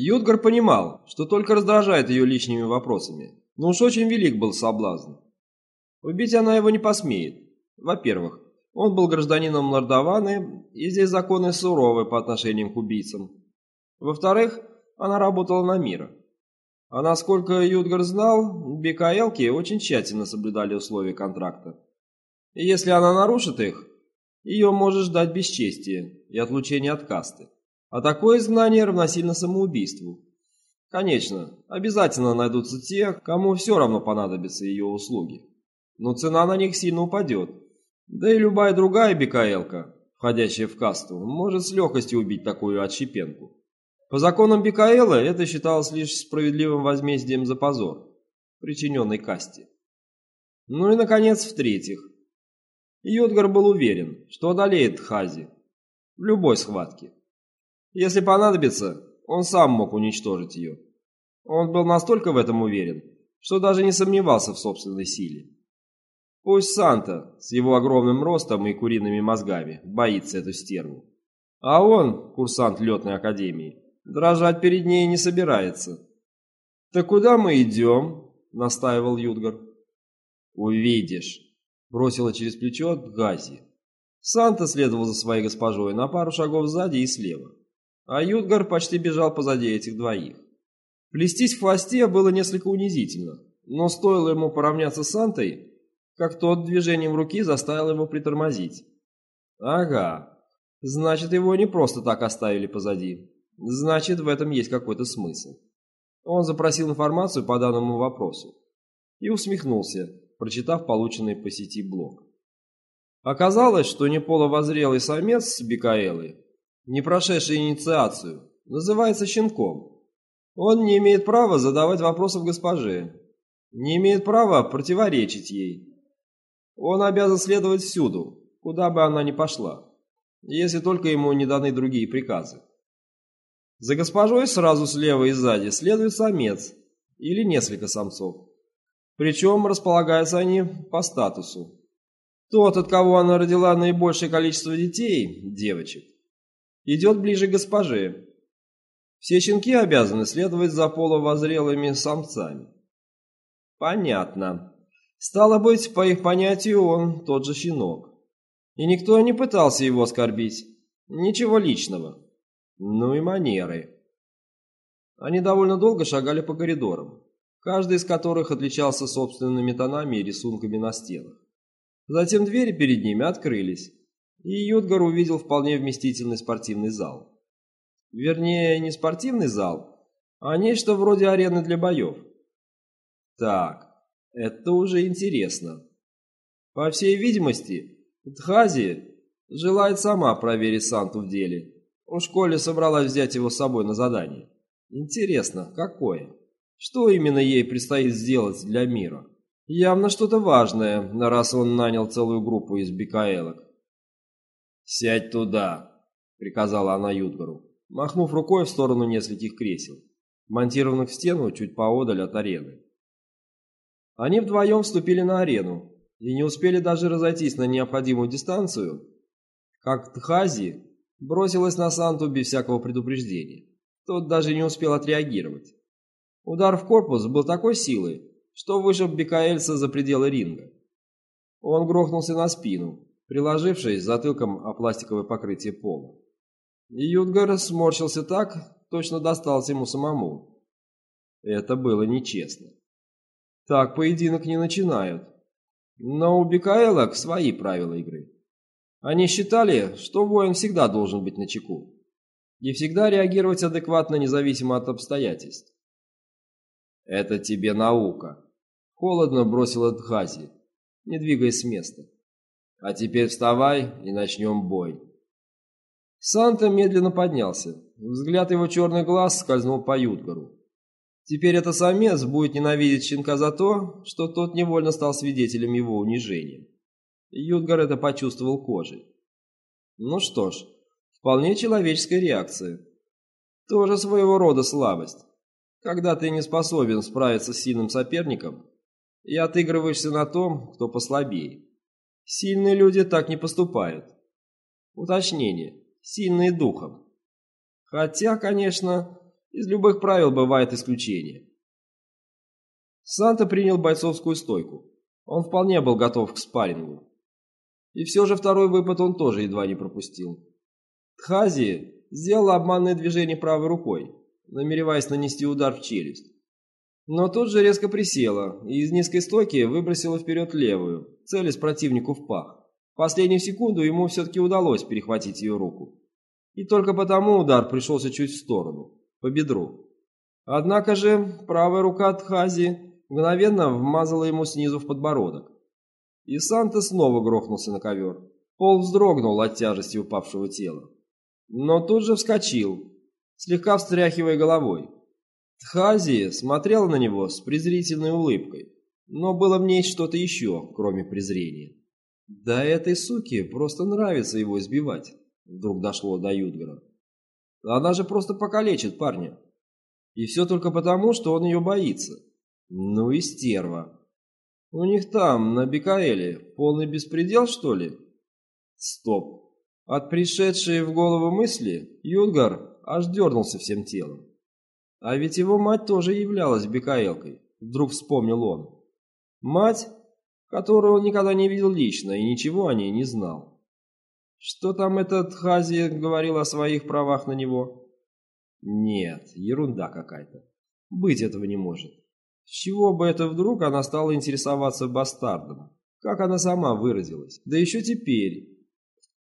Юдгар понимал, что только раздражает ее лишними вопросами, но уж очень велик был соблазн. Убить она его не посмеет. Во-первых, он был гражданином Лордованы, и здесь законы суровы по отношению к убийцам. Во-вторых, она работала на мира. А насколько Юдгар знал, Бекаэлки очень тщательно соблюдали условия контракта. И если она нарушит их, ее может ждать бесчестие и отлучение от касты. А такое изгнание равносильно самоубийству. Конечно, обязательно найдутся те, кому все равно понадобятся ее услуги. Но цена на них сильно упадет. Да и любая другая бекаэлка, входящая в касту, может с легкостью убить такую отщепенку. По законам Бекаэла это считалось лишь справедливым возмездием за позор, причиненный касте. Ну и, наконец, в-третьих, Йодгар был уверен, что одолеет Хази в любой схватке. Если понадобится, он сам мог уничтожить ее. Он был настолько в этом уверен, что даже не сомневался в собственной силе. Пусть Санта с его огромным ростом и куриными мозгами боится эту стерву. А он, курсант летной академии, дрожать перед ней не собирается. «Так куда мы идем?» — настаивал Юдгар. «Увидишь», — бросила через плечо Гази. Санта следовал за своей госпожой на пару шагов сзади и слева а Юдгар почти бежал позади этих двоих. Плестись в хвосте было несколько унизительно, но стоило ему поравняться с Сантой, как тот движением руки заставил его притормозить. Ага, значит, его не просто так оставили позади. Значит, в этом есть какой-то смысл. Он запросил информацию по данному вопросу и усмехнулся, прочитав полученный по сети блог. Оказалось, что неполовозрелый самец с Бикаэлой не прошедший инициацию, называется щенком. Он не имеет права задавать вопросы госпоже, не имеет права противоречить ей. Он обязан следовать всюду, куда бы она ни пошла, если только ему не даны другие приказы. За госпожой сразу слева и сзади следует самец или несколько самцов. Причем располагаются они по статусу. Тот, от кого она родила наибольшее количество детей, девочек, идет ближе к госпоже. Все щенки обязаны следовать за полувозрелыми самцами. Понятно. Стало быть, по их понятию, он тот же щенок. И никто не пытался его оскорбить. Ничего личного. Ну и манеры. Они довольно долго шагали по коридорам, каждый из которых отличался собственными тонами и рисунками на стенах. Затем двери перед ними открылись, и Юдгар увидел вполне вместительный спортивный зал. Вернее, не спортивный зал, а нечто вроде арены для боев. Так, это уже интересно. По всей видимости, Тхази желает сама проверить Санту в деле. У школе собралась взять его с собой на задание. Интересно, какое? Что именно ей предстоит сделать для мира? Явно что-то важное, раз он нанял целую группу из бикаэлок. «Сядь туда», — приказала она Юдгару, махнув рукой в сторону нескольких кресел, монтированных в стену чуть поодаль от арены. Они вдвоем вступили на арену и не успели даже разойтись на необходимую дистанцию, как Тхази бросилась на Санту без всякого предупреждения. Тот даже не успел отреагировать. Удар в корпус был такой силой, что вышиб Бекаэльса за пределы ринга. Он грохнулся на спину, приложившись затылком о пластиковое покрытие пола. И Юдгар сморщился так, точно достался ему самому. Это было нечестно. Так поединок не начинают. Но у Бекаэлок свои правила игры. Они считали, что воин всегда должен быть начеку и всегда реагировать адекватно, независимо от обстоятельств. «Это тебе наука», — холодно бросила Дхази, не двигаясь с места. А теперь вставай и начнем бой. Санта медленно поднялся. Взгляд его черный глаз скользнул по Ютгару. Теперь этот самец будет ненавидеть щенка за то, что тот невольно стал свидетелем его унижения. Ютгар это почувствовал кожей. Ну что ж, вполне человеческая реакция. Тоже своего рода слабость. Когда ты не способен справиться с сильным соперником и отыгрываешься на том, кто послабее. Сильные люди так не поступают. Уточнение. Сильные духом. Хотя, конечно, Из любых правил бывает исключение. Санта принял бойцовскую стойку. Он вполне был готов к спаррингу. И все же второй выпад он тоже едва не пропустил. Тхази сделала обманное движение правой рукой, намереваясь нанести удар в челюсть. Но тут же резко присела и из низкой стойки выбросила вперед левую, целясь противнику в пах. В последнюю секунду ему все-таки удалось перехватить ее руку. И только потому удар пришелся чуть в сторону, по бедру. Однако же правая рука Тхази мгновенно вмазала ему снизу в подбородок. И Санта снова грохнулся на ковер. Пол вздрогнул от тяжести упавшего тела. Но тут же вскочил, слегка встряхивая головой. Тхази смотрела на него с презрительной улыбкой, но было в ней что-то еще, кроме презрения. Да этой суке просто нравится его избивать, вдруг дошло до Юдгара. Она же просто покалечит парня. И все только потому, что он ее боится. Ну и стерва. У них там, на Бикаэле, полный беспредел, что ли? Стоп. От пришедшей в голову мысли Юдгар аж дернулся всем телом. А ведь его мать тоже являлась Бикаэлкой, вдруг вспомнил он. Мать, которую он никогда не видел лично и ничего о ней не знал. Что там этот Хази говорил о своих правах на него? Нет, ерунда какая-то. Быть этого не может. С чего бы это вдруг она стала интересоваться бастардом? Как она сама выразилась? Да еще теперь.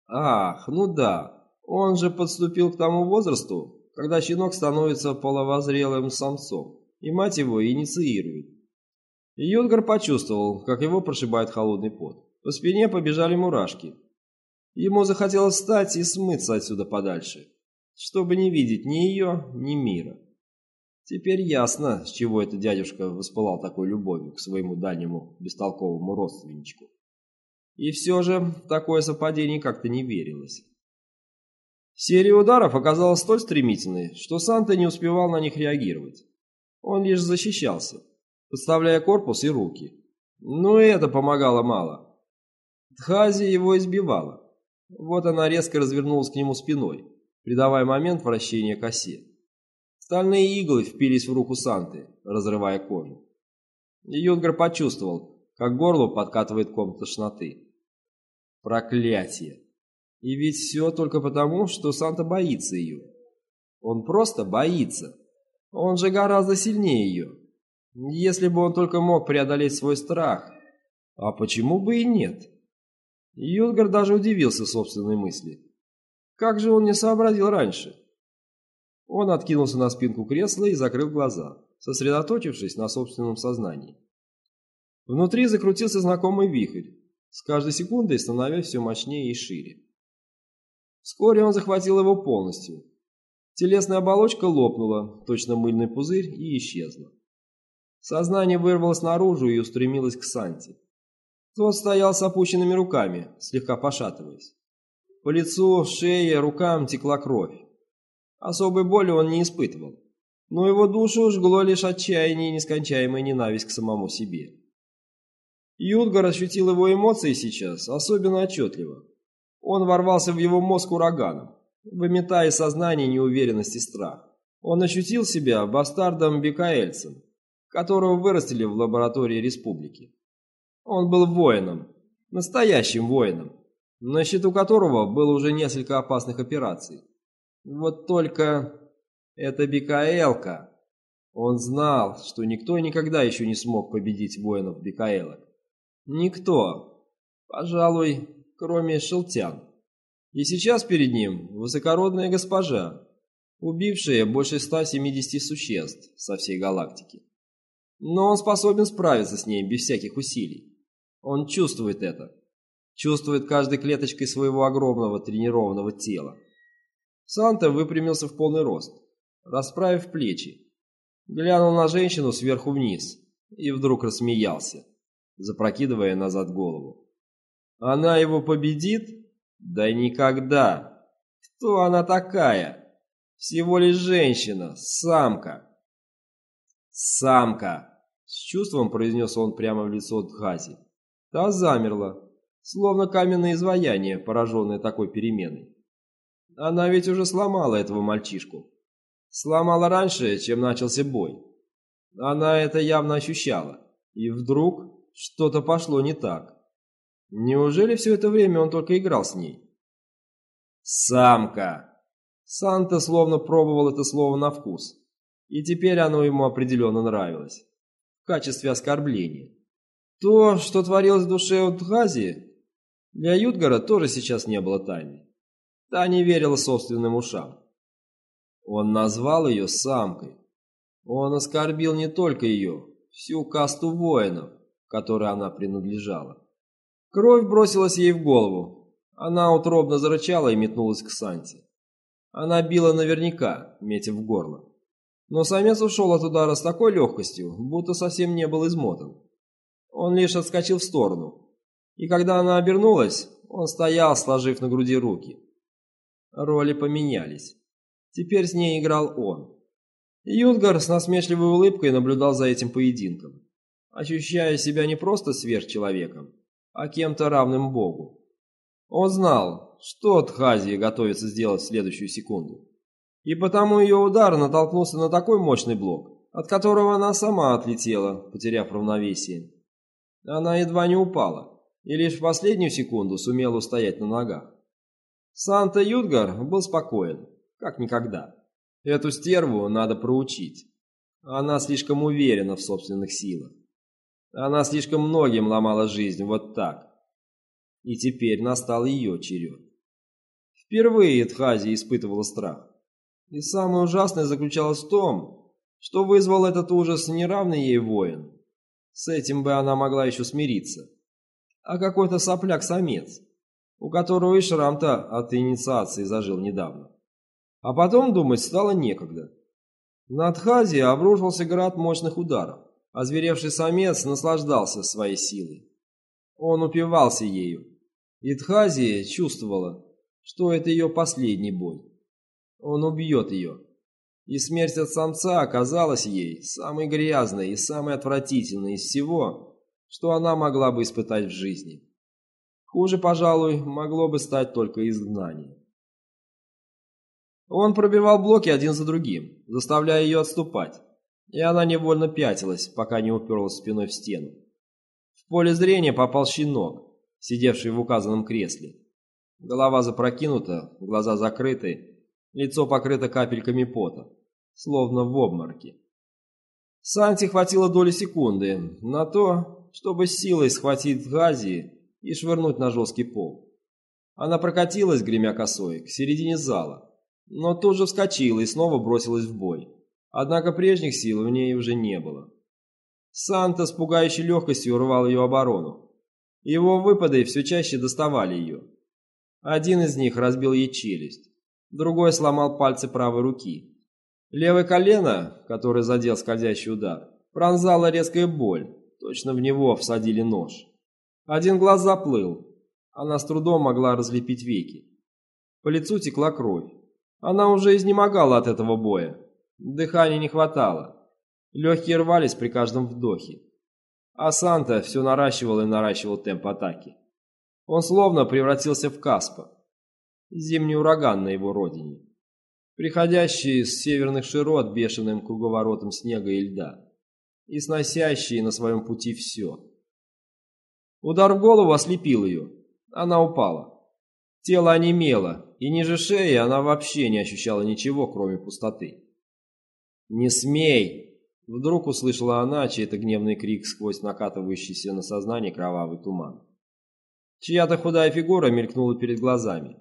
Ах, ну да, он же подступил к тому возрасту, когда щенок становится половозрелым самцом, и мать его инициирует. Юнгар почувствовал, как его прошибает холодный пот. По спине побежали мурашки. Ему захотелось встать и смыться отсюда подальше, чтобы не видеть ни ее, ни мира. Теперь ясно, с чего этот дядюшка воспылал такой любовью к своему дальнему бестолковому родственничку. И все же такое совпадение как-то не верилось. Серия ударов оказалась столь стремительной, что Санта не успевал на них реагировать. Он лишь защищался, подставляя корпус и руки. Но и это помогало мало. Тхази его избивала. Вот она резко развернулась к нему спиной, придавая момент вращения к оси. Стальные иглы впились в руку Санты, разрывая кожу. И Юнгар почувствовал, как горло подкатывает ком тошноты. Проклятие! И ведь все только потому, что Санта боится ее. Он просто боится. Он же гораздо сильнее ее. Если бы он только мог преодолеть свой страх. А почему бы и нет? Юнгар даже удивился собственной мысли. Как же он не сообразил раньше? Он откинулся на спинку кресла и закрыл глаза, сосредоточившись на собственном сознании. Внутри закрутился знакомый вихрь, с каждой секундой становясь все мощнее и шире. Вскоре он захватил его полностью. Телесная оболочка лопнула, точно мыльный пузырь, и исчезла. Сознание вырвалось наружу и устремилось к Санте. Тот стоял с опущенными руками, слегка пошатываясь. По лицу, шее, рукам текла кровь. Особой боли он не испытывал, но его душу жгло лишь отчаяние и нескончаемая ненависть к самому себе. Юдгар ощутил его эмоции сейчас особенно отчетливо. Он ворвался в его мозг ураганом, выметая из сознания неуверенность и страх. Он ощутил себя бастардом Бекаэльцем, которого вырастили в лаборатории республики. Он был воином, настоящим воином, на счету которого было уже несколько опасных операций. Вот только это Бикаэлка. Он знал, что никто никогда еще не смог победить воинов Бикаэлок. Никто. Пожалуй, кроме шелтян. И сейчас перед ним высокородная госпожа, убившая больше 170 существ со всей галактики. Но он способен справиться с ней без всяких усилий. Он чувствует это. Чувствует каждой клеточкой своего огромного тренированного тела. Санта выпрямился в полный рост, расправив плечи, глянул на женщину сверху вниз и вдруг рассмеялся, запрокидывая назад голову. Она его победит? Да никогда! Кто она такая? Всего лишь женщина, самка. Самка! С чувством произнес он прямо в лицо Дхази. Та замерла, словно каменное изваяние, пораженное такой переменой. Она ведь уже сломала этого мальчишку. Сломала раньше, чем начался бой. Она это явно ощущала. И вдруг что-то пошло не так. Неужели все это время он только играл с ней? «Самка!» Санта словно пробовал это слово на вкус. И теперь оно ему определенно нравилось. В качестве оскорбления. То, что творилось в душе у Дгази, для Ютгара тоже сейчас не было тайны. Та не верила собственным ушам. Он назвал ее самкой. Он оскорбил не только ее, всю касту воинов, которой она принадлежала. Кровь бросилась ей в голову. Она утробно зарычала и метнулась к Санте. Она била наверняка, метя в горло. Но самец ушел от удара с такой легкостью, будто совсем не был измотан. Он лишь отскочил в сторону. И когда она обернулась, он стоял, сложив на груди руки. Роли поменялись. Теперь с ней играл он. Юдгар с насмешливой улыбкой наблюдал за этим поединком, ощущая себя не просто сверхчеловеком, а кем-то равным Богу. Он знал, что Тхази готовится сделать в следующую секунду. И потому ее удар натолкнулся на такой мощный блок, от которого она сама отлетела, потеряв равновесие. Она едва не упала, и лишь в последнюю секунду сумела устоять на ногах. Санта Юдгар был спокоен, как никогда. Эту стерву надо проучить. Она слишком уверена в собственных силах. Она слишком многим ломала жизнь вот так. И теперь настал ее черед. Впервые Тхази испытывала страх. И самое ужасное заключалось в том, что вызвал этот ужас неравный ей воин. С этим бы она могла еще смириться. А какой-то сопляк-самец, у которого и шрам-то от инициации зажил недавно. А потом думать стало некогда. На Тхази обрушился град мощных ударов. Озверевший самец наслаждался своей силой. Он упивался ею. И Тхази чувствовала, что это ее последний бой. Он убьет ее. И смерть от самца оказалась ей самой грязной и самой отвратительной из всего, что она могла бы испытать в жизни. Хуже, пожалуй, могло бы стать только изгнание. Он пробивал блоки один за другим, заставляя ее отступать, и она невольно пятилась, пока не уперлась спиной в стену. В поле зрения попал щенок, сидевший в указанном кресле. Голова запрокинута, глаза закрыты, лицо покрыто капельками пота, словно в обморке. Санти хватило доли секунды на то, чтобы силой схватить Гази и швырнуть на жесткий пол. Она прокатилась, гремя косой, к середине зала, но тут же вскочила и снова бросилась в бой. Однако прежних сил в ней уже не было. Санта с пугающей легкостью урвал ее оборону. Его выпады все чаще доставали ее. Один из них разбил ей челюсть, другой сломал пальцы правой руки. Левое колено, которое задел скользящий удар, пронзала резкая боль, точно в него всадили нож. Один глаз заплыл, она с трудом могла разлепить веки. По лицу текла кровь. Она уже изнемогала от этого боя. Дыхания не хватало. Легкие рвались при каждом вдохе. А Санта все наращивал и наращивал темп атаки. Он словно превратился в Каспа. Зимний ураган на его родине. Приходящий с северных широт бешеным круговоротом снега и льда. И сносящий на своем пути все. Удар в голову ослепил ее. Она упала. Тело онемело, и ниже шеи она вообще не ощущала ничего, кроме пустоты. «Не смей!» — вдруг услышала она чей-то гневный крик сквозь накатывающийся на сознание кровавый туман. Чья-то худая фигура мелькнула перед глазами.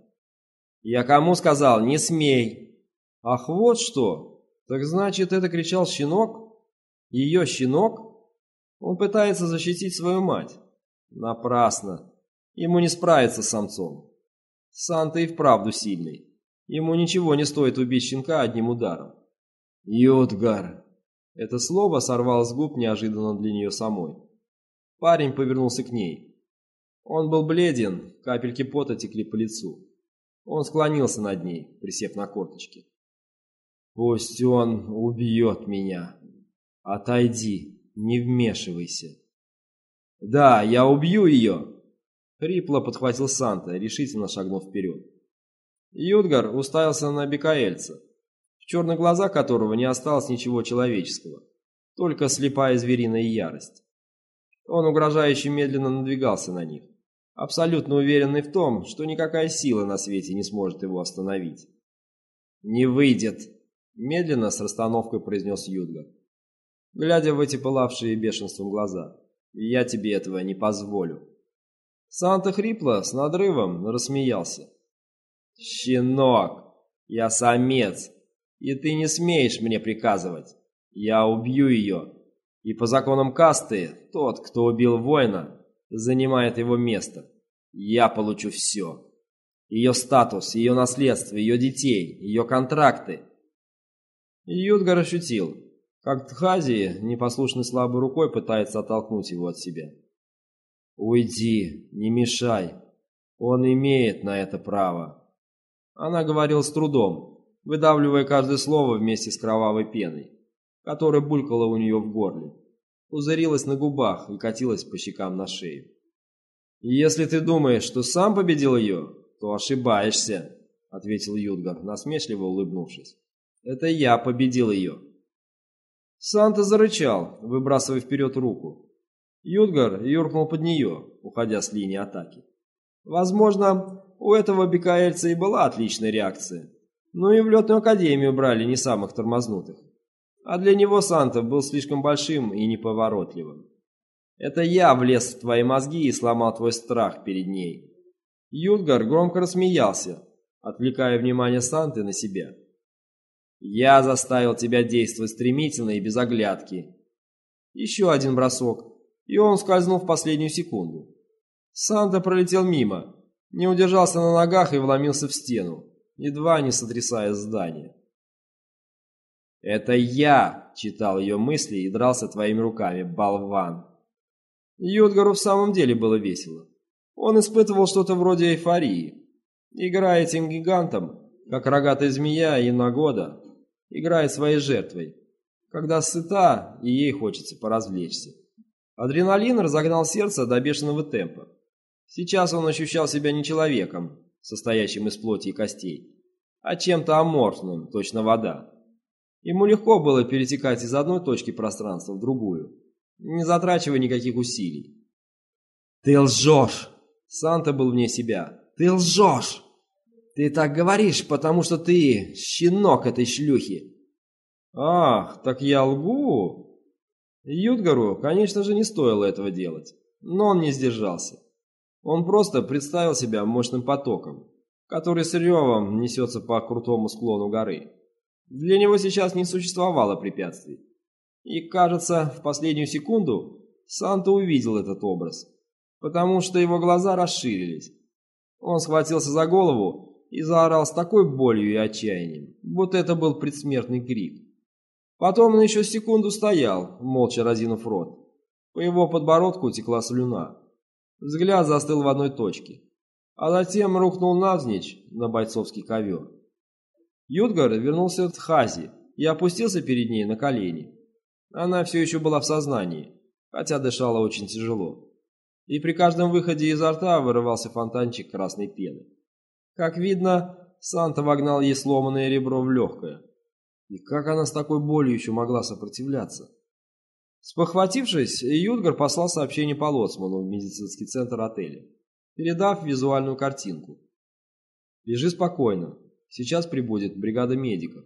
«Я кому сказал? Не смей!» «Ах, вот что! Так значит, это кричал щенок? Ее щенок? Он пытается защитить свою мать. Напрасно. Ему не справиться с самцом. Санта и вправду сильный. Ему ничего не стоит убить щенка одним ударом. Йодгар. Это слово сорвал с губ неожиданно для нее самой. Парень повернулся к ней. Он был бледен, капельки пота текли по лицу. Он склонился над ней, присев на корточки. «Пусть он убьет меня. Отойди, не вмешивайся». «Да, я убью ее!» Хрипло подхватил Санта, решительно шагнув вперед. Юдгар уставился на Бекаэльца. В черных глазах которого не осталось ничего человеческого, только слепая звериная ярость. Он угрожающе медленно надвигался на них, абсолютно уверенный в том, что никакая сила на свете не сможет его остановить. «Не выйдет!» – медленно с расстановкой произнес Юдгар, глядя в эти пылавшие бешенством глаза. «Я тебе этого не позволю». Санта хрипло, с надрывом, рассмеялся. «Щенок, я самец, и ты не смеешь мне приказывать. Я убью ее, и по законам касты тот, кто убил воина, занимает его место. Я получу все. Ее статус, ее наследство, ее детей, ее контракты». Юдгар ощутил, как Тхази, непослушной слабой рукой, пытается оттолкнуть его от себя. «Уйди, не мешай. Он имеет на это право». Она говорила с трудом, выдавливая каждое слово вместе с кровавой пеной, которая булькала у нее в горле, пузырилась на губах и катилась по щекам на шею. «Если ты думаешь, что сам победил ее, то ошибаешься», — ответил Юдгар, насмешливо улыбнувшись. «Это я победил ее». Санта зарычал, выбрасывая вперед руку, Юдгар юркнул под нее, уходя с линии атаки. Возможно, у этого бикаэльца и была отличная реакция, но и в летную академию брали не самых тормознутых. А для него Санта был слишком большим и неповоротливым. Это я влез в твои мозги и сломал твой страх перед ней. Юдгар громко рассмеялся, отвлекая внимание Санты на себя. Я заставил тебя действовать стремительно и без оглядки. Еще один бросок, и он скользнул в последнюю секунду. Санта пролетел мимо, не удержался на ногах и вломился в стену, едва не сотрясая здание. «Это я!» — читал ее мысли и дрался твоими руками, болван. Юдгару в самом деле было весело. Он испытывал что-то вроде эйфории. Играя этим гигантом, как рогатая змея и нагода, играет своей жертвой, когда сыта и ей хочется поразвлечься. Адреналин разогнал сердце до бешеного темпа. Сейчас он ощущал себя не человеком, состоящим из плоти и костей, а чем-то аморфным, точно вода. Ему легко было перетекать из одной точки пространства в другую, не затрачивая никаких усилий. «Ты лжешь!» Санта был вне себя. «Ты лжешь! Ты так говоришь, потому что ты щенок этой шлюхи!» «Ах, так я лгу!» Ютгару, конечно же, не стоило этого делать, но он не сдержался. Он просто представил себя мощным потоком, который с ревом несется по крутому склону горы. Для него сейчас не существовало препятствий. И, кажется, в последнюю секунду Санта увидел этот образ, потому что его глаза расширились. Он схватился за голову и заорал с такой болью и отчаянием, будто это был предсмертный крик. Потом он еще секунду стоял, молча разинув рот. По его подбородку текла слюна. Взгляд застыл в одной точке, а затем рухнул навзничь на бойцовский ковер. Юдгар вернулся в Хази и опустился перед ней на колени. Она все еще была в сознании, хотя дышала очень тяжело. И при каждом выходе изо рта вырывался фонтанчик красной пены. Как видно, Санта вогнал ей сломанное ребро в легкое. И как она с такой болью еще могла сопротивляться? Спохватившись, Юдгар послал сообщение по лоцману в медицинский центр отеля, передав визуальную картинку. «Лежи спокойно. Сейчас прибудет бригада медиков.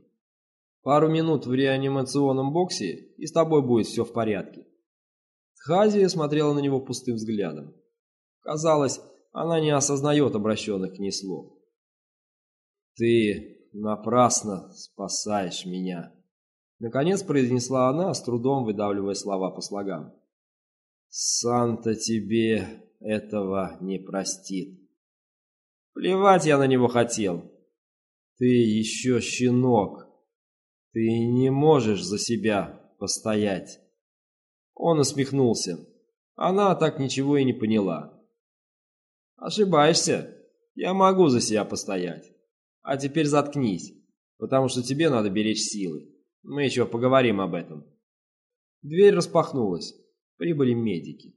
Пару минут в реанимационном боксе, и с тобой будет все в порядке». Тхазия смотрела на него пустым взглядом. Казалось, она не осознает обращенных к ней слов. «Ты напрасно спасаешь меня!» Наконец произнесла она, с трудом выдавливая слова по слогам. «Санта тебе этого не простит!» «Плевать я на него хотел!» «Ты еще щенок! Ты не можешь за себя постоять!» Он усмехнулся. Она так ничего и не поняла. «Ошибаешься. Я могу за себя постоять. А теперь заткнись, потому что тебе надо беречь силы. Мы еще поговорим об этом. Дверь распахнулась. Прибыли медики.